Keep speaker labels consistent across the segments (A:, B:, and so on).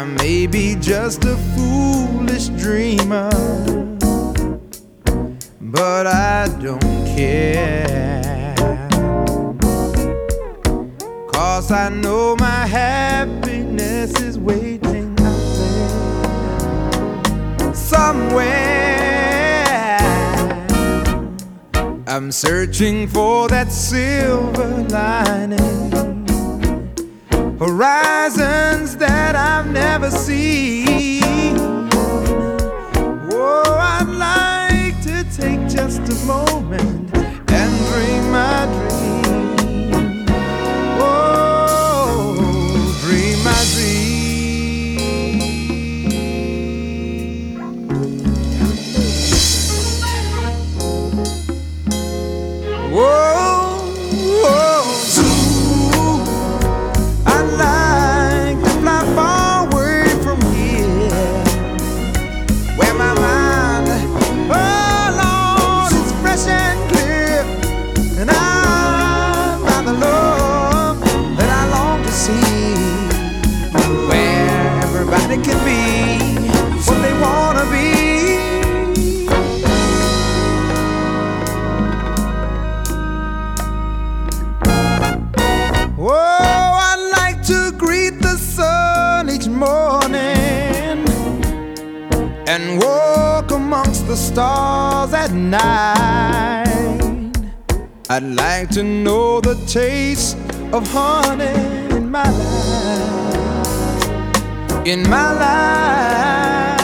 A: I may be just a foolish dreamer, but I don't care. Cause I know my happiness is waiting out there somewhere. I'm searching for that silver lining horizons that I've never seen. Oh, I'd like to take just a moment can be what they wanna be. Oh, I'd like to greet the sun each morning and walk amongst the stars at night. I'd like to know the taste of honey In my life.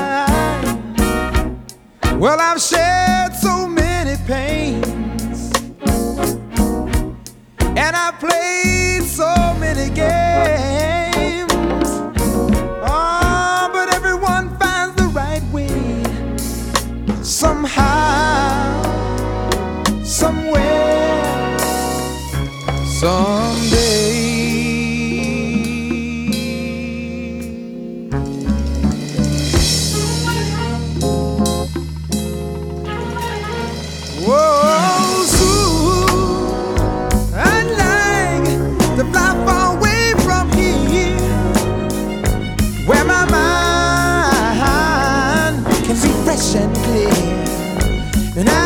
A: Well, I've shared so many pains. And I've played so many games. Oh, but everyone finds the right way. Somehow, somewhere, someday. And I